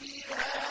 فيها